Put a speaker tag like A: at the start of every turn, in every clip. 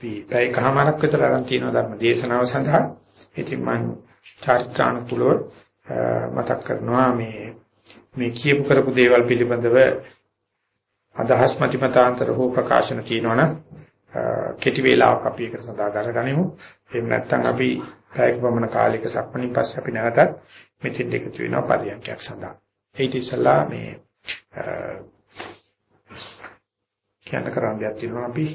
A: අපි පැයකමාරක් විතර අරන් තියෙන ධර්ම දේශනාව සඳහා ඉතින් මම චාරිත්‍රානුකූලව මතක් කරනවා මේ මේ කියපු කරපු දේවල් පිළිබඳව අදහස් මතිමතාන්තර හෝ ප්‍රකාශන තියෙනවනම් කෙටි වේලාවක් අපි ඒක සඳහා ගන්නගනිමු. එහෙම නැත්නම් අපි පැයක පමණ කාලයක සක්මණින් පස්සේ අපි නැවතත් මෙතෙන් එකතු වෙනවා පරියන්කයක් සඳහා. ඒිට ඉස්සලා මේ කියන්න කරන්න දෙයක් තියෙනවා අපි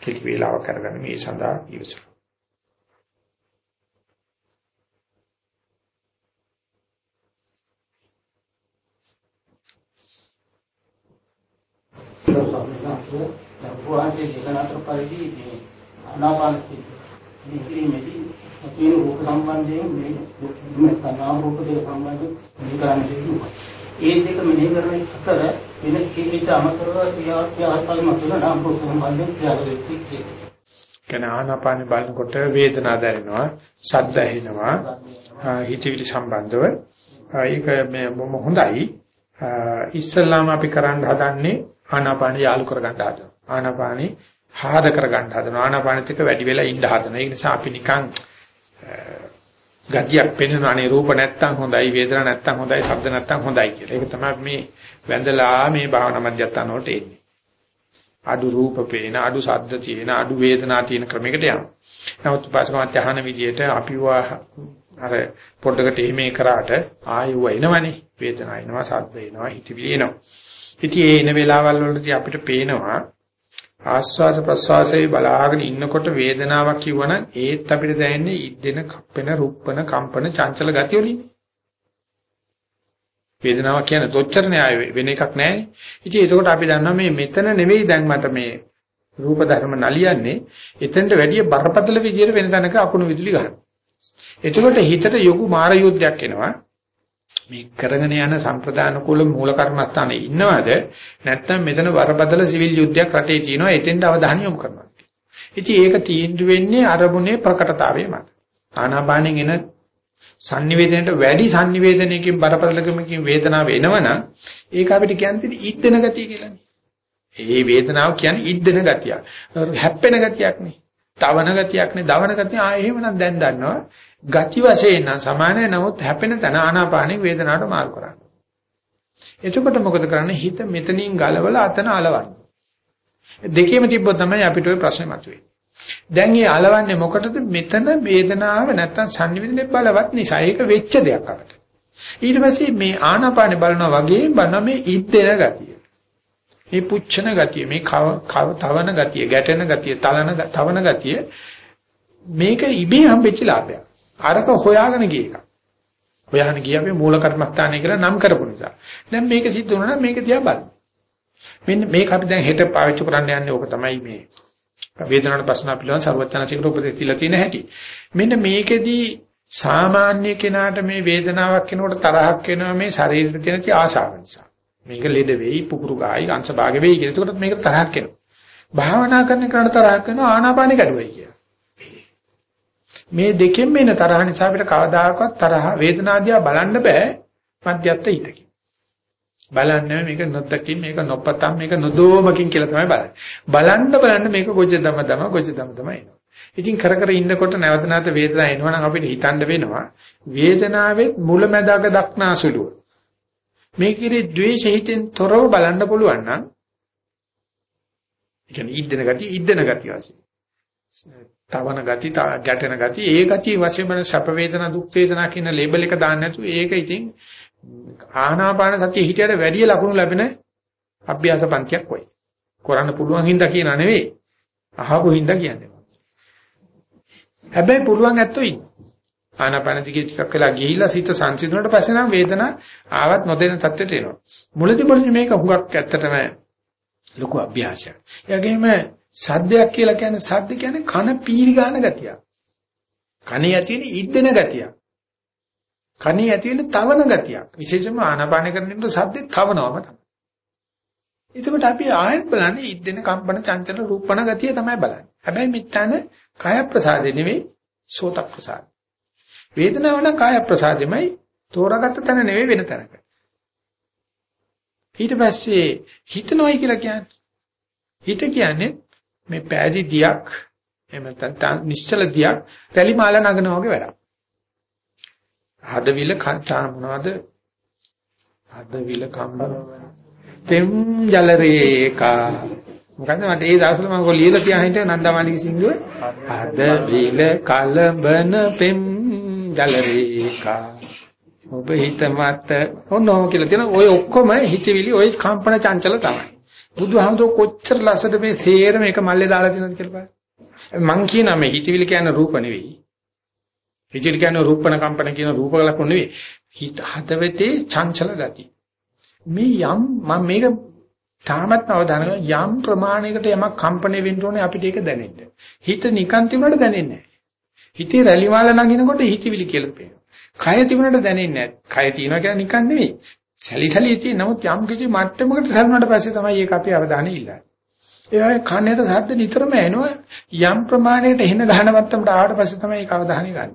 A: කෙටි වේලාවක් අරගෙන මේ සඳහා ඉවසමු.
B: වහන්සේ දේශනා කර පරිදි මේ ආනාපාන මේ කිරීමේදී තියෙන රූප සම්බන්ධයෙන් මේ මේ නාම රූප දෙක සම්බන්ධයෙන් මේ කරන්න තියෙනවා. ඒ දෙක මෙහෙ කරන අතර කීකිට අමතරව ක්‍රියාත්මක මතුවන නාම රූප සම්බන්ධයෙන් ක්‍රියාවලිය
A: කියන ආනාපාන බලනකොට වේදනාව දැනෙනවා, ශබ්ද ඇහෙනවා, හිතවිලි සම්බන්ධව ඒක මේ හොඳයි. ඉස්සල්ලාම අපි කරන්න හදන්නේ ආනාපාන යාලු කරගන්න හදනවා. ආනාපානි හාද කරගන්න හදනවා. ආනාපානෙත් එක්ක වැඩි වෙලා ඉන්න හදනවා. ඒ නිසා අපි නිකන් ගතියක් පෙන්වනනේ රූප නැත්තම් හොඳයි, වේදනා නැත්තම් හොඳයි, ශබ්ද නැත්තම් හොඳයි කියලා. ඒක තමයි මේ වැඳලා මේ භාවනා මධ්‍යස්ථාන වලට එන්නේ. අඩු රූප පේන, අඩු ශබ්ද තියෙන, අඩු වේදනා තියෙන ක්‍රමයකට යනවා. නමුත් පාසකමත් යහන විදියට අපිව අර පොඩ්ඩකට එහෙම කරාට ආයෙව එනවනේ. වේදනා එනවා, ශබ්ද එනවා, හිතවිලි එනවා. ඉතින් ඒ එන වෙලාවල් වලදී අපිට පේනවා ආස්වාස ප්‍රස්වාසයේ බලාගෙන ඉන්නකොට වේදනාවක් කිව්වනම් ඒත් අපිට දැනෙන්නේ ඉද්දෙන කප්පෙන රුප්පන කම්පන චංචල ගතිය වලින් වේදනාවක් කියන්නේ තොච්චරනේ ආය වෙන එකක් නැහැ ඉතින් එතකොට අපි දන්නවා මේ මෙතන නෙවෙයි දැන් මට මේ රූප ධර්ම නලියන්නේ. එතෙන්ට වැඩිය බරපතල විදියට වෙන තැනක අකුණු විදුලි ගන්න එතකොට හිතට යොගු මාර යුද්ධයක් එනවා. මේ කරගෙන යන සම්ප්‍රදාන කුල මූල කර්මස්ථානයේ ඉන්නවද? නැත්නම් මෙතන වරපතල සිවිල් යුද්ධයක් රටේ තියෙනවා. එතෙන්ට අවධානය යොමු කරනවා. ඉතින් ඒක තීන්දුව වෙන්නේ අරමුණේ ප්‍රකටතාවය මත. ආනාපානෙන් එන sannivedanයට වැඩි sannivedanයකින් බරපතලකමකින් වේදනාව එනවනම් ඒක අපිට කියන්නේ ඉද්දෙන ගතිය කියලානේ. ඒ වේදනාව කියන්නේ ඉද්දෙන ගතිය. හැප්පෙන ගතියක් නේ. තවන ගතියක් නේ. දවන ගතිය ආ එහෙමනම් දැන් දන්නවා ගති වශයෙන් නම් සමානයි නමුත් හැපෙන තන ආනාපානෙ වේදනාවට මාරු කරන්න. එතකොට මොකද කරන්නේ හිත මෙතනින් ගලවලා අතන අලවන්න. දෙකේම තිබ්බොත් තමයි අපිට ওই ප්‍රශ්නේ මතුවේ. දැන් මේ අලවන්නේ මොකටද මෙතන වේදනාව නැත්තම් සංනිවිදනේ බලවත් නිසා ඒක වෙච්ච දෙයක් අපට. ඊට පස්සේ මේ ආනාපානෙ බලනවා වගේ බලන මේ ඉද්දෙන ගතිය. මේ පුච්චන ගතිය, මේ කව තවන ගතිය, ගැටෙන ගතිය, තලන තවන ගතිය මේක ඉබේ හම්බෙච්ච ලාභයක්. අරක හොයාගෙන ගිය එක. හොයාගෙන ගිය අපි මූල කර්මස්ථානය කියලා නම් කරපු නිසා. දැන් මේක සිද්ධ වුණා නම් මේක දිහා බලන්න. මෙන්න මේක අපි දැන් හෙට පාවිච්චි කරන්න යන්නේ ඕක තමයි මේ වේදනාවට පස්සන පිළිවන් ਸਰවඥාචිකට උපදෙස් දීලා තියෙන හැටි. මෙන්න මේකෙදී සාමාන්‍ය කෙනාට මේ වේදනාවක් කෙනකොට තරහක් වෙනවා මේ ශරීරෙට තියෙන තී ආශාව නිසා. මේක ලෙඩ වෙයි, පුපුරු ගායි, අංශ භාග වෙයි කියලා. ඒකට මේක තරහක් එනවා. භාවනා කරන කෙනාට තරහක් වෙනවා ආනාපානෙ කැඩුවයි කියලා. මේ දෙකෙන්ම එන තරහ නිසා අපිට කවදාකවත් තරහ වේදනාදියා බලන්න බෑ මධ්‍යස්ථ හිතකින්. බලන්නේ මේක නොදකින් මේක නොපතම් මේක නොදෝමකින් කියලා තමයි බලන්නේ. බලන්න බලන්න මේක ගොජ දම දම ගොජ දම දම එනවා. ඉතින් කර කර ඉන්නකොට නැවත නැවත වේදනාව එනවා නම් අපිට හිතන්න වෙනවා වේදනාවේ මුලැමැදාක දක්නාසුලුව. මේකේ ද්වේෂ හිතෙන් තොරව බලන්න පුළුවන් නම් ඒ කියන්නේ ඉද්දෙන ගතිය ඉද්දෙන ගතිය වශයෙන්. තවන ගති, ගැටෙන ගති, ඒ ගති වශයෙන්ම සැප වේදනා, දුක් වේදනා කියන ලේබල් එක දාන්න නැතුව ඒක ඉතින් ආනාපාන සතිය හිතයට වැඩි ලකුණු ලැබෙන අභ්‍යාස පන්තියක් වෙයි. කරන්න පුළුවන් හින්දා කියනා නෙවෙයි. අහපු හින්දා කියන්නේ. හැබැයි පුළුවන් ඇත්තෝ ඉන්න. ආනාපාන දිගේ ටිකක් වෙලා ගිහිල්ලා සිත සංසිඳුණාට පස්සේ නම් වේදනාව ආවත් නොදෙන තත්ත්වයට එනවා. මුලදී මුලදී මේක හුඟක් ඇත්තටම ලොකු අභ්‍යාසයක්. ඒ වගේම සද්දයක් කියලා කියන්නේ සද්ද කියන්නේ කන පීරි ගන්න ගතිය. කනේ ඇති වෙන ඉද්දෙන ගතිය. කනේ ඇති වෙන තවන ගතියක්. විශේෂයෙන්ම ආනාපාන කරනකොට සද්දේ තවනවම තමයි. එතකොට අපි ආයෙත් බලන්නේ ඉද්දෙන කම්පන චංචල රූපණ ගතිය තමයි බලන්නේ. හැබැයි මෙතන කාය ප්‍රසාදේ නෙවෙයි සෝත ප්‍රසාද. වේදනාව නම් කාය ප්‍රසාදෙමයි තෝරාගත්ත තැන නෙවෙයි වෙන තැනක. ඊට පස්සේ හිතනවයි කියලා කියන්නේ හිත කියන්නේ මේ පෑදි දියක් එහෙම නැත්නම් නිශ්චල දියක් රැලි මාල නගනවා වගේ වැඩක්. හදවිල කචා මොනවද? හදවිල කම්බර තෙම් ජල රේකා මොකද මට ඒ දවස්වල මම කො ලියලා තියා හිටිය නන්දමාලික සිංදුව හදවිල කලබන පෙම් ජල රේකා ඔබ හිත මත ඔන්නෝම කියලා තියෙන ඔය ඔක්කොම හිතවිලි ඔය කම්පන චංචල තමයි. බුදුහාමුදුර කොච්චර ලස්සට මේ සේරම එක මල්ලේ දාලා තියෙනවද කියලා බලන්න. මං කියනවා මේ හිතවිලි කියන්නේ රූප නෙවෙයි. හිතවිලි කියන්නේ රූපණ කම්පන කියන රූප ලක්ෂණ නෙවෙයි හිත හදවතේ චංචල ගතිය මේ යම් මම මේක තාමත් අවධානය යම් ප්‍රමාණයකට යමක් කම්පණය වෙන්න ඕනේ අපිට ඒක දැනෙන්න. හිත නිකන් තිබුණාට දැනෙන්නේ නැහැ. හිතේ රැලි මාල නගිනකොට හිතවිලි කියලා පේනවා. කය තිබුණාට දැනෙන්නේ නැහැ. කය තියනවා කියන්නේ නිකන් නෙවෙයි. සැලිසැලි තියෙන නමුත් යම් කිසි මට්ටමකට සරුණාට පස්සේ තමයි ඒක අපේ අවධානය ඉල්ලන්නේ. ඒ වගේ කන්නේට සද්ද නිතරම එනවා යම් ප්‍රමාණයකට එන ගහන මට්ටමට ආවට පස්සේ තමයි ඒක අවධානය ගන්න.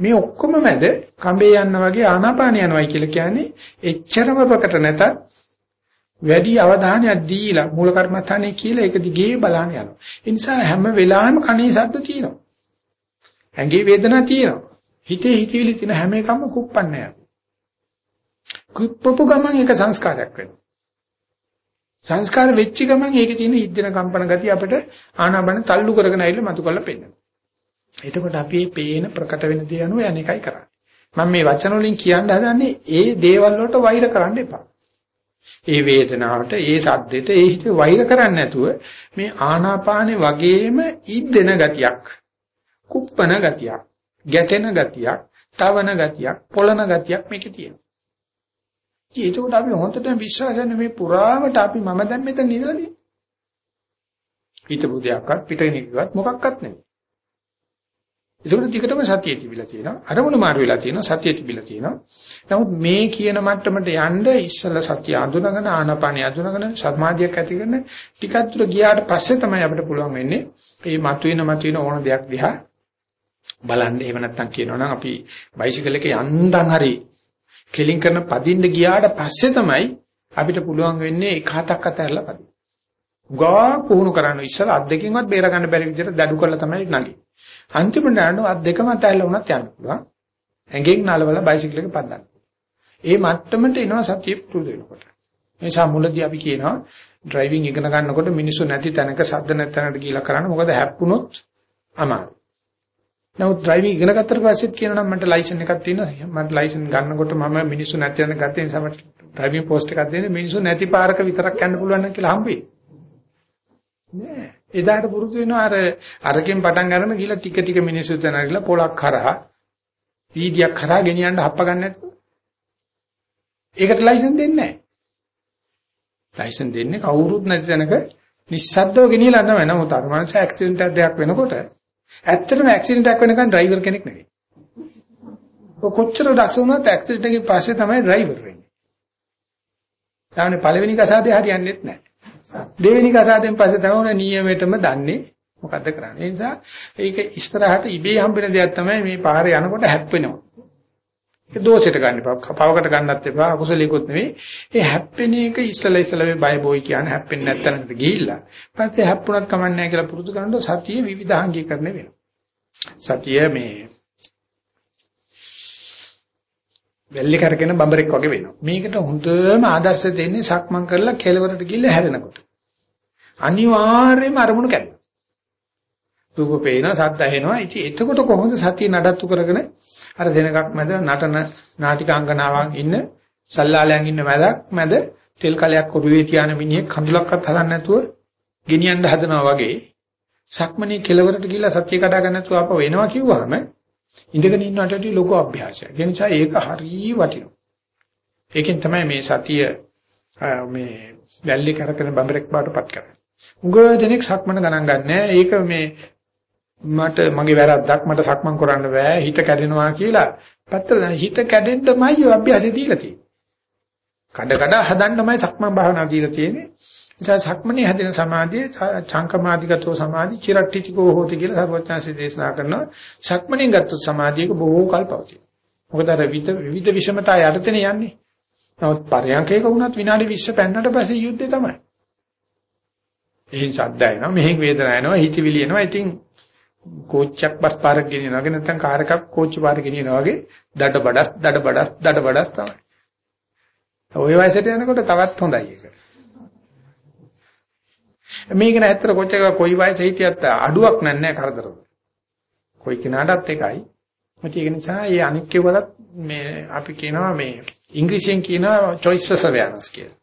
A: මේ ඔක්කොම මැද කඹේ යන්න වගේ ආනාපාන යනවායි කියලා කියන්නේ එච්චරම ප්‍රකට නැතත් වැඩි අවධානයක් දීලා මූල කර්මස්ථානේ කියලා ඒක දිගේ බලන්න යනවා. ඒ නිසා හැම වෙලාවෙම කණේ ශබ්ද තියෙනවා. ඇඟේ වේදනා තියෙනවා. හිතේ හිතවිලි තියෙන හැම එකම කුප්පන්නේ යනවා. කුප්පපු ගමන් ඒක සංස්කාරයක් වෙනවා. සංස්කාර වෙච්ච ගමන් ඒකේ තියෙන හිද්දෙන කම්පන ගතිය අපිට ආනාපාන තල්ලු කරගෙන ඇවිල්ලා මතු කරලා පෙන්නනවා. එතකොට අපි මේ පේන ප්‍රකට වෙන දේ අනුව යන්නේකයි කරන්නේ. මම මේ වචන වලින් කියන්න හදන්නේ ඒ දේවල් වලට වෛර කරන්න එපා. ඒ වේදනාවට, ඒ සද්දෙට, ඒ හිත වෛර කරන්නේ නැතුව මේ ආනාපානේ වගේම ඉද්දෙන ගතියක්, කුප්පන ගතියක්, ගැටෙන ගතියක්, තවන ගතියක්, පොළන ගතියක් මේකේ තියෙනවා. ඒකෝට අපි හොඳට විශ්වාසයෙන් මේ පුරාවට අපි මම දැන් මෙතන ඉඳලා තියෙන්නේ. හිතපු දෙයක්වත් පිටිනිකවත් මොකක්වත් නෙමෙයි. ඒකට දිගටම සතිය තිබිලා තියෙනවා. අරමුණු මාරු වෙලා තියෙනවා. සතිය තිබිලා තියෙනවා. නමුත් මේ කියන මට්ටමට යන්න ඉස්සල සතිය අඳුනගෙන ආනාපානිය අඳුනගෙන සමාධියක් ඇති කරන ටිකක් දුර ගියාට පස්සේ තමයි අපිට පුළුවන් වෙන්නේ මේ මතුවෙන මතුවෙන ඕන දෙයක් දිහා බලන්න. එහෙම නැත්නම් කියනවනම් අපි බයිසිකල් එකේ යන්තම් හරි කෙලින් කරන පදින්න ගියාට පස්සේ තමයි අපිට පුළුවන් වෙන්නේ එක හතක් අතරලා පදින්න. ගා පුහුණු කරන්න ඉස්සල අත් දෙකකින්වත් බේර ගන්න බැරි විදිහට දඩු කරලා තමයි නගින්නේ. අන්තිමට යනවා අත් දෙකම අතහැරලා වුණත් යන්න පුළුවන්. ඇඟෙන් නලවල බයිසිකල් එක පදන්න. ඒ මට්ටමට එනවා සතිය පුරුදු වෙනකොට. මේ නිසා මුලදී අපි කියනවා ඩ්‍රයිවිං ඉගෙන ගන්නකොට මිනිස්සු නැති තැනක සද්ද නැති තැනකට ගිහිලා කරන්න මොකද හැප්පුණොත් අමාරුයි. නමුත් ඩ්‍රයිවිං ඉගෙන ගත්තට පස්සෙත් කියනවා මට ලයිසන් එකක් තියෙනවා. මට ලයිසන් ගන්නකොට මම මිනිස්සු නැති තැනක ගත්තේ නිසා මට ඩ්‍රයිවිං පෝස්ට් එකක් දෙන්නේ මිනිස්සු නැති පාරක විතරක් යන්න පුළුවන් කියලා හම්බෙයි. නෑ. එදාට පුරුදු වෙනවා අර අරකින් පටන් ගන්න ගිහලා ටික ටික මිනිස්සු තනගලා පොලක් කරා වීදියක් කරා ගෙනියන්න හප්ප ගන්න නැතුව. ඒකට ලයිසන් දෙන්නේ නැහැ. ලයිසන් දෙන්නේ කවුරුත් නැති තැනක නිස්සද්දව ගෙනියලා තමයි. නමුත් අර මනස ඇක්සිඩන්ට් එකක් වෙනකොට ඇත්තටම ඇක්සිඩන්ට් එකක් වෙනකන් ඩ්‍රයිවර් කෙනෙක් නෙවෙයි. ඔය කොච්චර දක්ෂ වුණත් ඇක්සිඩන්ට් එකකින් පස්සේ තමයි ඩ්‍රයිවර් වෙන්නේ. සාමාන්‍ය පළවෙනි කසාදේ හරියන්නේ නැහැ. දෙවෙනි කසාදෙන් පස්සේ තමයි නියමෙටම දන්නේ මොකද්ද කරන්නේ. ඒ නිසා ඒක ඉස්සරහට ඉබේ හම්බෙන දෙයක් තමයි මේ පාරේ යනකොට හැප්පෙනවා. ඒක දෝෂයට ගන්න එපා. පවකට ගන්නත් එපා. අකුසලයකොත් නෙවෙයි. ඒ හැප්පෙන එක ඉස්සලා ඉස්සලා මේ බය බොයි කියන්නේ හැප්පෙන්නේ නැත්නම් ගිහිල්ලා. පස්සේ හැප්පුණත් කමන්නේ නැහැ කියලා පුරුදු කරනකොට සතිය විවිධාංගීකරණය වෙනවා. සතිය මේ වැල්ලි කරගෙන බඹරෙක් වගේ වෙනවා. මේකට හොඳම ආදර්ශය දෙන්නේ සක්මන් කරලා කෙලවරට ගිහිල්ලා හැරෙනකොට. අනිවාර්යයෙන්ම අරමුණු කැඩෙනවා. රූප පේනවා, ශබ්ද ඇහෙනවා. ඉතින් එතකොට කොහොමද සතිය නඩත්තු කරගෙන අර සෙනගක් මැද නටන නාටිකාංගනාවන් ඉන්න සල්ලාලයන් ඉන්න මැදක් මැද තෙල් කලයක් ඔරුවේ තියාන මිනිහෙක් කඳුලක්වත් හලන්න නැතුව ගෙනියන්න හදනවා වගේ සක්මනේ කෙලවරට ගිහිල්ලා සතිය කඩා ගන්න නැතුව ආපහු එනවා කිව්වහම ඉඳගෙන ඉන්නට වඩා ලොකු අභ්‍යාසයක්. ඒ නිසා ඒක හරිය වටිනවා. ඒකෙන් තමයි මේ සතිය මේ වැල්ලි කරකන බඹරෙක් බාටපත් කරන්නේ. උගව දෙනෙක් සක්මන ගණන් ගන්නෑ. ඒක මේ මට මගේ වැරද්දක් මට සක්මන් කරන්න බෑ හිත කැඩෙනවා කියලා පැත්තට දාන හිත කැඩෙන්නමයි අභ්‍යාසය දීලා තියෙන්නේ. කඩ කඩ හදන්නමයි සක්මන් භාවනාව දීලා තියෙන්නේ. නිසා සක්මනේ හැදෙන සමාධිය චංකමාදිගතෝ සමාධි චිරට්ටිචිකෝ හෝති කියලා සර්වඥාන්සේ දේශනා කරනවා. සක්මනේ ගත්තොත් සමාධියක බොහෝ කල් පවතී. මොකද අර විවිධ විෂමතා යටතේ යන්නේ. නමුත් පරයන්කේක වුණත් විනාඩි 20 පෙන්නට පස්සේ යුද්ධේ තමයි. එහෙන් සද්ද එනවා, මෙහෙන් වේදනාව එනවා, හිතවිලි එනවා. ඉතින් කෝච්චියක් බස් පාරක් ගෙනියනවා වගේ නැත්නම් කාර් එකක් කෝච්චි පාරක් ගෙනියනවා වගේ දඩ බඩස් දඩ බඩස් දඩ බඩස් තමයි. ওই වයසට යනකොට තවත් හොඳයි ඒක. මේක නෑ ඇත්තට කොච්චර කොයි වයසේ හිටියත් අඩුවක් නෑ කරදර. කොයි කෙනාටත් එකයි. ඒක නිසා මේ අනික් කෙවලත් මේ අපි කියනවා මේ ඉංග්‍රීසියෙන් කියනවා choiceless awareness කියලා.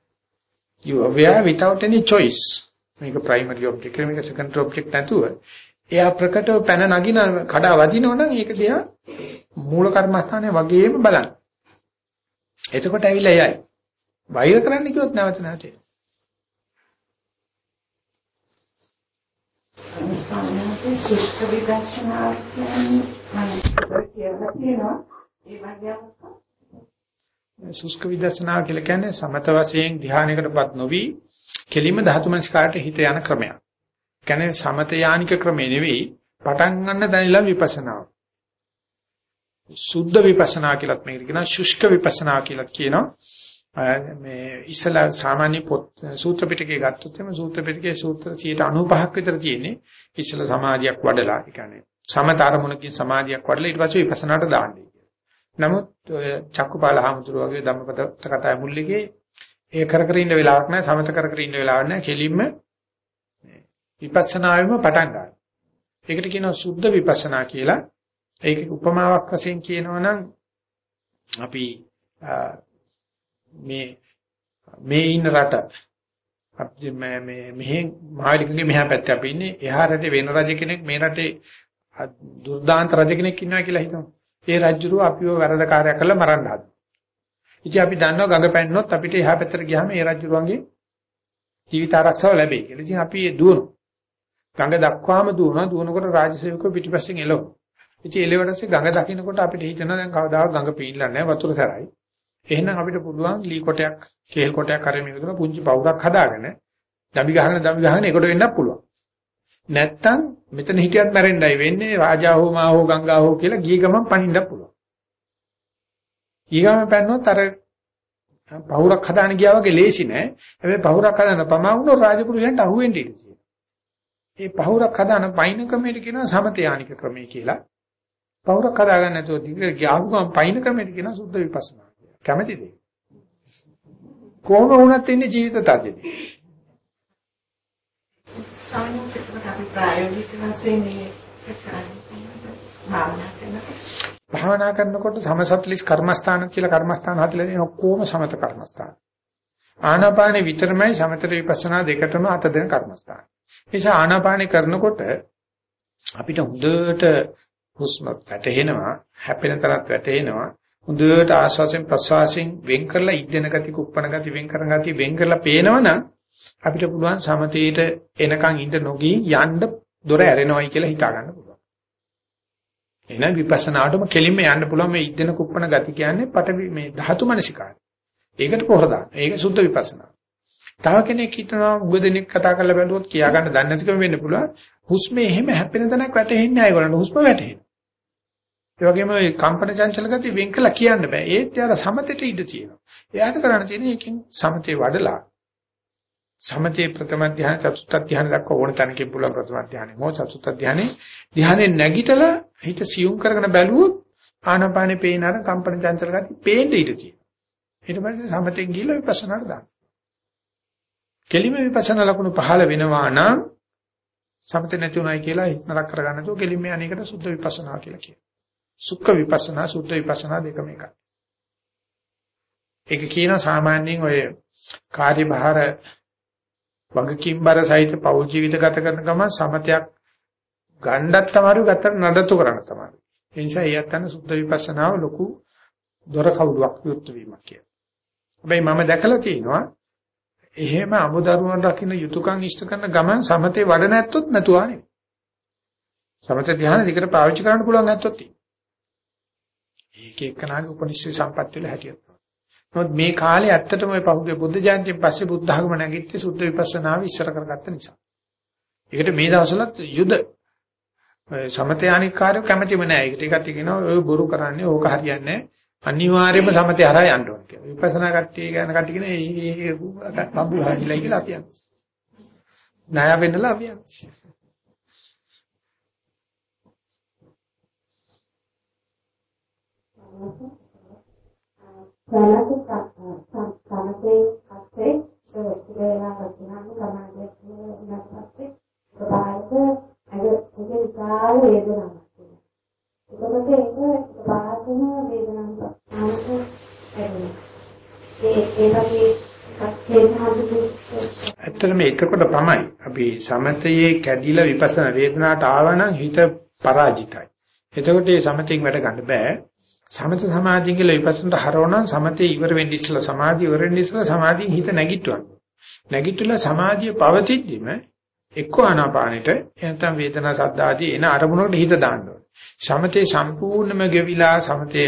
A: you aware without any choice. මේක primary object මේක secondary object නැතුව එයා ප්‍රකටව පැන නගින කඩා වදිනව නම් ඒක දිහා මූල කර්මස්ථානයේ වගේම බලන්න. එතකොට ඇවිල්ලා එයයි. වෛර කරන්න කිව්වොත් නැවත නැවත.
C: සම්මාසයේ සුෂ්ඨ විදර්ශනාවෙන් මම කියලා තියෙනවා ඒ වගේ
A: සුෂ්ක විදර්ශනා කියලා කියන්නේ සමත වශයෙන් ධානයකටපත් නොවි කෙලිම ධාතු මනස්කාරට හිත යන ක්‍රමයක්. කියන්නේ සමත යානික ක්‍රමේ නෙවෙයි පටන් ගන්න දැනලා විපස්සනාව. සුද්ධ විපස්සනා කියලාත් මේකට කියනවා ශුෂ්ක විපස්සනා කියලා කියනවා. මේ ඉස්සලා සාමාන්‍ය පොත් සූත්‍ර පිටකේ ගත්තොත් එම සූත්‍ර පිටකේ සූත්‍ර 95ක් විතර තියෙන්නේ ඉස්සලා සමාධියක් වඩලා ඒ කියන්නේ සමත අරමුණකින් සමාධියක් වඩලා ඊට පස්සේ විපස්සනාට දාන්නේ. නමුත් ඔය චක්කුපාල හාමුදුරු වගේ ධම්මපද කතා මුල්ලේගේ ඒ කර කර ඉන්න වෙලාවක් නැහැ සමත කර කර ඉන්න වෙලාවක් නැහැ කෙලින්ම විපස්සනාවෙම පටන් ගන්නවා. ඒකට කියනවා සුද්ධ විපස්සනා කියලා. ඒක උපමාවක් වශයෙන් කියනවා නම් අපි මේ මේ ඉන්න රට අපි මේ මේ මෙහෙන් මහලිකගේ මෙහා පැත්තේ අපි ඉන්නේ එහා රටේ වෙන රජ කෙනෙක් මේ රටේ දුර්දාන්ත රජ කෙනෙක් ඉන්නවා කියලා හිතමු. ඒ රජුරුව අපිව වැරදකාරයක් කරලා මරන්න හදනවා. ඉතින් අපි දන්නවා ගඟ පැන්නොත් අපිට එහා පැත්තට ගියාම ඒ රජුරුවන්ගේ ජීවිත ආරක්ෂාව ලැබෙයි කියලා. ඉතින් අපි දුවනවා. ගඟ දක්වාම දුවනවා. දුවනකොට රාජසේවකව පිටිපස්සෙන් එළවනවා. ඉතින් එළවෙනකොට ගඟ දකින්නකොට අපිට හිතෙනවා දැන් කවදාවත් ගඟ පීන්නලා නැහැ වතුර සරයි. එහෙනම් අපිට පුළුවන් ලී කොටයක්, කේල් කොටයක් අරගෙන මේකතන පුංචි පවුරක් හදාගෙන දම්බි ගහන දම්බි ගහන එකට වෙන්නත් පුළුවන්. නැත්තම් මෙතන හිටියත් මැරෙන්නයි වෙන්නේ රාජා හෝ මා හෝ ගංගා හෝ කියලා ගිය ගමන් පනින්නත් පුළුවන්. ඊගම පැන්නොත් අර පහුරක් හදාන ගියා වගේ ලේසි නෑ. හැබැයි පහුරක් හදාන පමා වුණොත් රාජපුරුෂයන්ට අහුවෙන්න ඉඩ තියෙනවා. මේ පහුරක් හදාන පයින් ක්‍රමයට කියනවා සමතයානික ක්‍රමය කියලා. පහුරක් හදාගන්න නැතුව දිගට ගියාම පයින් ක්‍රමයට කියනවා සුද්ධ විපස්සනා කියලා. කැමැතිද? කොහොම වුණත් ඉන්නේ ජීවිත
C: මේ භාවනා කරනකොට
A: සමසත්ලිස් කර්මස්ථාන කියලා කර්මස්ථාන හදලා දෙන ඔක්කොම සමත කර්මස්ථාන. ආනාපානෙ විතරමයි සමතර විපස්සනා දෙකටම අත දෙන කර්මස්ථාන. නිසා ආනාපානෙ කරනකොට අපිට හොඳට හුස්ම වැටෙනවා, හැපෙන තරත් වැටෙනවා. හොඳට ආශ්වාසයෙන් ප්‍රශ්වාසයෙන් වෙන් කරලා ඉද්දෙන ගති, කුප්පන ගති, වෙන් කරන ගති වෙන් කරලා පේනවනම් අපිට පුළුවන් සමතේට එනකන් ඉඳ නොගී යන්න දොර ඇරෙනවයි කියලා හිතා ගන්න පුළුවන්. එහෙනම් විපස්සනාටම කෙලින්ම යන්න පුළුවන් මේ ඉද්දෙන කුප්පන ගති කියන්නේ පට මේ ධාතු මනසිකාරය. ඒකට පොහොර දාන්න. ඒක සුද්ධ විපස්සනා. තව කෙනෙක් හිතනවා උගදෙනෙක් කතා කරලා බැලුවොත් කියා ගන්න දන්නේ නැතිකම වෙන්න පුළුවන්. හුස්මේ එහෙම හැපෙන තැනක් වැටෙන්නේ නැහැ ඒගොල්ලන්ට. හුස්ම වැටෙනවා. ඒ වගේම මේ කම්පන චංචල ගති වෙන් කළා කියන්න බෑ. ඒත් යාර සමතේට ඉඩ තියෙනවා. එයාට කරන්න තියෙන්නේ ඒකෙන් සමතේ වඩලා සමතේ ප්‍රථම ධ්‍යාන චතුර්ථ ධ්‍යාන දක්වා ඕන තැනකින් පුළුවන් ප්‍රථම ධ්‍යානෙ මොහ චතුර්ථ ධ්‍යානෙ ධ්‍යානෙ නැගිටලා හිත සියුම් කරගෙන බැලුවොත් ආනාපානෙ පේන අර කම්පන චංචල ගති පේන්න ඉඩ තියෙනවා. ඊට පස්සේ සමතෙන් ගිහලා විපස්සනාට දාන්න. කෙලිම විපස්සනා ලකුණු පහළ වෙනවා නම් සමතේ නැති උනායි කියලා හිතනක් කරගන්න නැතුව කෙලිම අනේකට සුද්ධ විපස්සනා කියලා කියනවා. සුඛ විපස්සනා සුද්ධ විපස්සනා දෙකම එකයි. ඒක කියන සාමාන්‍යයෙන් ඔය කාර්යභාර වගකීම්බර සහිත පෞල් ජීවිත ගත කරන ගමන් සමතයක් ගණ්ඩත් තමයි ගත නඩත්තු කරන්න තමයි. ඒ නිසා ඒ යත්තන සුද්ධ විපස්සනාව ලොකු දොර කවුලක් යුක්ත වීමක් කියලා. හැබැයි මම දැකලා තියෙනවා එහෙම අමුදරුවන් රකින්න යුතුයකම් ඉෂ්ට කරන ගමන් සමතේ වඩ නැත්තොත් නැතුවා නෙවෙයි. සමත ධ්‍යාන දිකට පාවිච්චි කරන්න පුළුවන් නැත්තොත් ඒක එක්කනාගේ උපනිශ්‍රේ සම්පත් වල හැටියට. නමුත් මේ කාලේ ඇත්තටම ওই පහුගිය බුද්ධ ජයන්තියෙන් පස්සේ බුද්ධ ධර්ම නැගිට්ටේ සුද්ධ විපස්සනාව ඉස්සර කරගත්ත නිසා. ඒකට මේ දවස්වලත් යුද සමතයානිකාරයෝ කැමැතිම නැහැ. ඒකට ඒකට කියනවා ඔය බොරු කරන්නේ ඕක හරියන්නේ අනිවාර්යයෙන්ම සමතය හරහා යන්න ඕන කියලා. විපස්සනා කට්ටිය ගැන කට්ටිය කියන ඒ බම්බු හරිලා කියලා අපි යන්නේ. ණය වෙන්නලා අපි යන්නේ.
D: සමතේ පස්සේ ඉතිරේලා වචනන් සමාධිය ඊට පස්සේ ප්‍රබාහිත අද ඒක විශාල වේදනාවක් තියෙනවා. ඒකත් ඒක ප්‍රබාහිතන වේදනාවක්. ආනක ඒ ඒකේ
A: ඇත්තටම එතකොට තමයි අපි සමතයේ කැඩිලා විපස්සනා වේදනාවට ආවනම් හිත පරාජිතයි. එතකොට මේ සමතෙන් වැඩ ගන්න බෑ. සමත සමාධිය කියලා විපස්සනාට හරවනම් සමතේ ඉවර වෙන්න ඉස්සලා සමාධිය ඉවර වෙන්න ඉස්සලා සමාධියෙන් හිත නැගිටවන්න. නැගිටලා සමාධිය පවතිද්දිම එක්ක ආනාපානෙට එනතම් වේදනා සද්දාදී එන අරමුණකට හිත දාන්න ඕනේ. සමතේ සම්පූර්ණම ගෙවිලා සමතය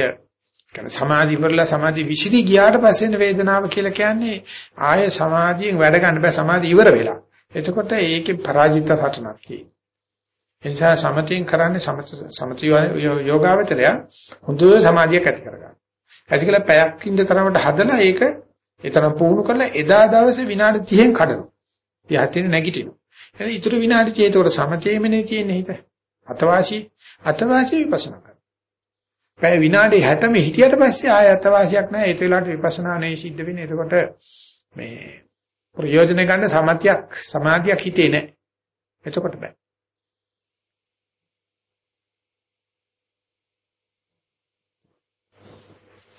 A: කියන්නේ සමාධි ඉවරලා සමාධි විසිරී ගියාට පස්සේ වේදනාව කියලා කියන්නේ ආයේ සමාධියෙන් වැඩ ගන්න බෑ සමාධි ඉවර වෙලා. එතකොට ඒකේ පරාජිත රටනක් තියෙනවා. ඒ නිසා සමතෙන් කරන්නේ සමත සමත යෝගාවචරය හොඳ සමාධියක් ඇති කරගන්න. ඇති කළා පැයක් ඉඳ තරමට හදලා ඒක ඒතරම් පුහුණු කරලා එදා දවසේ විනාඩි 30න් කඩනවා. යටින් නැගිටිනවා. එහෙනම් ඊටු විනාඩි 30 ඒතකොට සමතේමනේ තියෙන්නේ හිත. අතවාසි අතවාසි විපස්සනා කරනවා. පැය විනාඩි 60 මේ හිටියට පස්සේ ආය අතවාසියක් නැහැ. ඒ වෙලාවට විපස්සනා නෙයි සිද්ධ වෙන්නේ. එතකොට මේ ප්‍රයෝජන ගන්න සමතියක් සමාධියක් හිතේ නැහැ. එතකොට බෑ.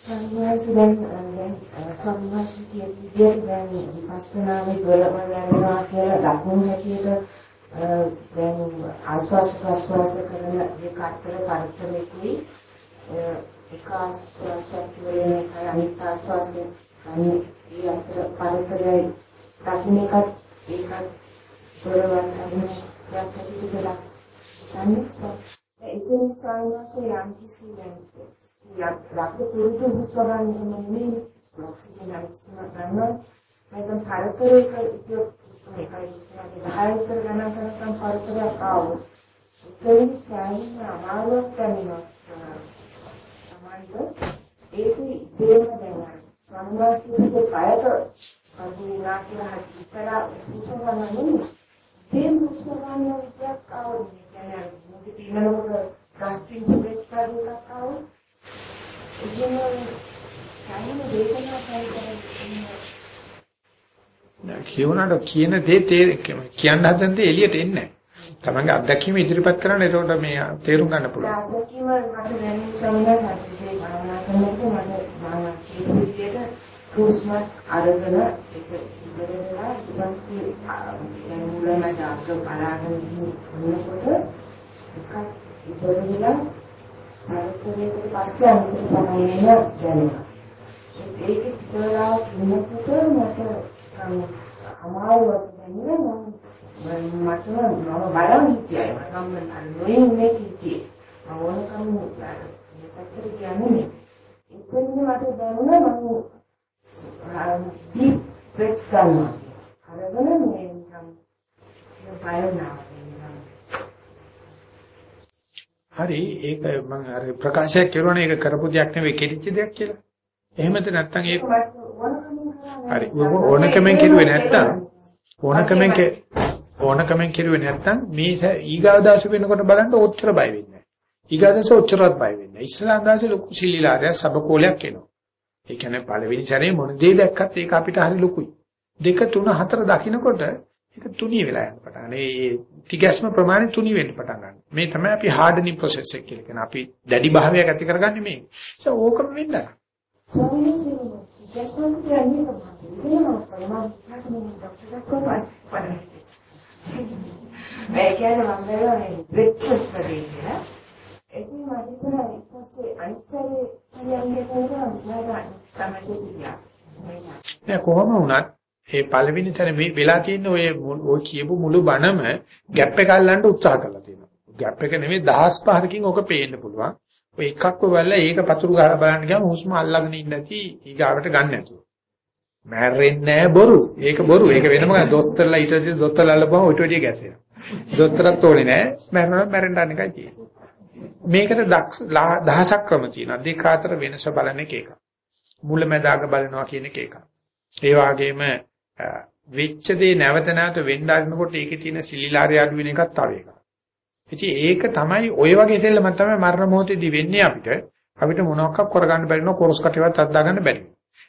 D: සංවාස දැන් දැන් සංවාස කියන විදිහට දැන් විපස්සනාවේ ගොඩම යනවා කියලා ලකුණු හැටියට දැන් ආස්වාස ප්‍රස්වාස කරන එක අතර පරිතරෙකුයි එක ආස්වාසයක් වෙන එකයි අනිත් ආස්වාසය අනිත් ඒ අතර පරිතරයි දකින්න එකත් ඒකත් ගොඩවල් හදින යක් හැටියට කියලා අනිත් ඉතින් සංවාසයේ යම් කිසි දැන් ලක්ක පුරුදු හුස්ම ගන්න නෙමෙයි ඔක්සිජන් අයිස්ම ගන්න නැත්නම් පරතරයක ඉතින් මේකයි කියන්නේ දහයතර ගණන් කරන පරතරයක් ආවොත් ඒකෙන් සෑහෙන අමාරුවක් දැනෙනවා තමයි ඒක ඉතිරිම දැනගන්න සංවාසයේ කයට අදිනා කියලා හිතලා හුස්ම ගන්න නෙමෙයි ඒ හුස්ම ගන්න විදියක් ආවොත් කියන්නේ පිනනකොට ගස්ටින් බ්‍රේක් කරනකොට ආව ඉතින් සායන වේදනා සායන
A: කියන දේ කියන්න හදන දේ එළියට එන්නේ නැහැ. තමන්ගේ අත්දැකීම ඉදිරිපත් කරන්න එතකොට මේ තේරුම් ගන්න පුළුවන්.
D: අත්දැකීම මට දැනෙන සමිනා සාහිත්‍යයේ භාවනා කරනකොට මට භාවනා කියන විදිහට කුස්මත් අරගෙන ඒක ඉවරලා ඊට පස්සේ දැන් මුලම දාග බලාගෙන ඉන්නකොට එකක් ඉතිරිලා අරකේට පස්සේ අනිත් තමයි එන දැනෙනවා. ඒක ඉතිරිලා ඉන්නකොට මට අමාරුවක් දැනෙනවා මම මට මම බලන් හිටියයි මම නොඉන්නේ හිටියේ. මම ඕනකම මේකට කියන්නේ ඉතින් මට දැනුණා මම ඩීප් බ්‍රෙත්ස් ගන්නවා. අරගෙන මේ නිකන් බයනවා.
A: හරි ඒක මම අර ප්‍රකාශයක් කරුණා ඒක කරපු දෙයක් නෙවෙයි කෙලිච්ච දෙයක් කියලා. එහෙමද නැත්නම් ඒක හරි ඕනකමෙන් කෙරුවේ නැත්නම් ඕනකමෙන් ඕනකමෙන් කෙරුවේ නැත්නම් මේ ඊගාදාස වෙනකොට බලන්න ඔච්චර බය වෙන්නේ නැහැ. ඊගාදාස ඔච්චරවත් බය වෙන්නේ නැහැ. ඉස්ලාම් දාසේ ලොකු සිල්ලිලාරය සබකෝලයක් එනවා. ඒ කියන්නේ පළවෙනි සැරේ මොන දේ දැක්කත් ඒක අපිට හරි ලොකුයි. දෙක තුන හතර දකින්නකොට ඒක තුනී වෙලා යන පටන් ගන්න. ඒ තිගැස්ම ප්‍රමාණය තුනී වෙන්න පටන් ගන්නවා. මේ තමයි අපි හાર્ඩනින් ප්‍රොසෙස් එක කියලා කියන. අපි දැඩි භාවයක් ඇති කරගන්නේ මේ. ඒක ඕකම වෙන්න.
D: ඒ කියන්නේ මම දන්නවා බ්‍රෙක්ෆාස්ට් වගේ කියලා. ඒකේ මම හිතනවා ඊපස්සේ අනිත්සරේ කියන්නේ කොහොමද නේද සමහරවිට
A: නෑ කොහොම වුණත් ඒ පළවෙනි තැන වෙලා තියෙන ඔය ඔය කියපු මුළු බණම ગેප් එක අල්ලන්න උත්සාහ කරලා තියෙනවා. ગેප් එක නෙමෙයි දහස් පහරකින් ඕක පේන්න පුළුවන්. ඔය එකක්ව බලලා ඒක පතුරු ගහලා බලන්න ගියාම හුස්ම අල්ලගෙන ඉන්න නැති ඊගාවට ගන්න නැතුව. මැරෙන්නේ නැහැ බොරු. ඒක බොරු. ඒක වෙනම දොස්තරලා ඊටදී දොස්තරලා අල්ලපුවම ඔයිට වැඩිය ගැසෙනවා. දොස්තරත් ඕනේ නැහැ. මැරෙනවා මැරෙන්න අන්න එකයි තියෙන්නේ. මේකට දහසක් ක්‍රම තියෙනවා. දෙක අතර වෙනස බලන එක එක. මුලැමැදාක බලනවා කියන එක එක. ඒ වගේම වෙච්ච දේ නැවත නැවත වෙන්න ආරනකොට ඒකේ තියෙන සිලිලාරය අඩු වෙන එකක් තව එකක්. ඉතින් ඒක තමයි ওই වගේ සෙල්ලමක් තමයි මරණ මොහොතේදී වෙන්නේ අපිට. අපිට මොනවක් කරගන්න බැරි නෝ කොරස් කටේවත් අද්දා ගන්න බැරි.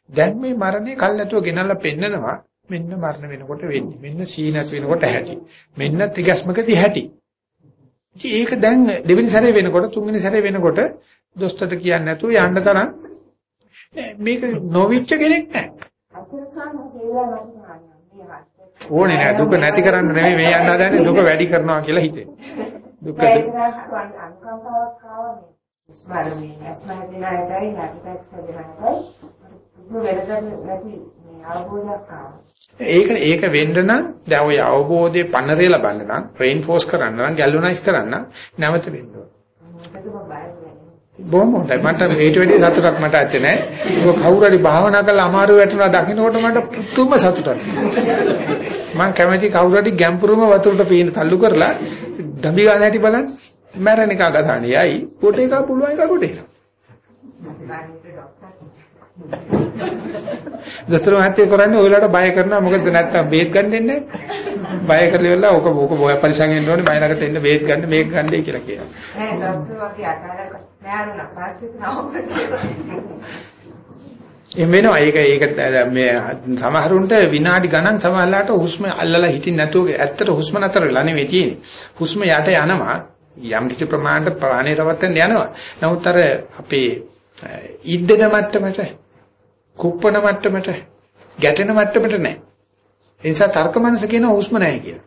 A: දැන් මේ මරණය කල් නැතුව ගෙනල්ලා පෙන්නනවා මෙන්න මරණ වෙනකොට වෙන්නේ. මෙන්න සීනත් වෙනකොට හැටි. මෙන්න ත්‍රිගස්මකදී හැටි. ඉතින් ඒක දැන් දෙවෙනි සැරේ වෙනකොට තුන්වෙනි සැරේ වෙනකොට දොස්තරට කියන්නේ නැතුව යන්න තරම් මේක නොවිච්ච කෙනෙක් නැහැ. ඕනේ නෑ දුක නැති කරන්න නෙමෙයි මේ යන්න හදන්නේ දුක වැඩි කරනවා කියලා හිතේ. දුක. ඒක ඒක වෙන්න නම් දැන් ওই අවබෝධයේ පන්නරේ ලබන්න නම් රේන්ෆෝස් කරන්න නම් ගැලුනයිස් කරන්න නැවත වෙන්න ඕන.
D: මොකද මම බය වෙන්නේ.
A: බොහොම හොඳයි. මට ඊට වැඩි සතුටක් මට ඇත්තේ නැහැ. ඒක කවුරු හරි භාවනා කරලා අමාරු වැටුණා දකින්නකොට මට පුදුම සතුටක් මම කැමති කවුරු හරි ගැඹුරුම වතුරට පීන තල්ලු කරලා දම්බි ගන්න හැටි බලන්න. මැරෙන එක ගතහණියයි. කොට එක පුළුවන් එක කොට එක. දොස්තර මහත්තයා කරන්නේ ඔයලාට බය කරනවා. මොකද නැත්තම් බේත් ගන්න දෙන්නේ බය කරලා ඉවරලා ඕක ඕක බොය පරිසං වෙන්න ඕනේ. බය ළඟට එන්න බේත් ගන්න මේක ගන්නයි කියලා කියනවා.
D: නෑ ડોක්ටර් වගේ අතාරක නෑරුණා පස්සේ නවකට
A: එම් වෙනවා. ඒක ඒක මේ සමහරුන්ට විනාඩි ගණන් සමහරලාට හුස්ම අල්ලලා හිටින් නැතුව ඇත්තට හුස්ම නතර වෙලා නෙවෙයි තියෙන්නේ. හුස්ම යට යනවා. යම් කිසි ප්‍රමාණයට ප්‍රාණේ රවට්ටන්න යනවා. නමුත් අර අපේ ඉද්දෙන මට්ටමට කුප්පන මට්ටමට ගැටෙන මට්ටමට නැහැ. ඒ නිසා තර්ක මනස කියන හුස්ම නැහැ කියලා.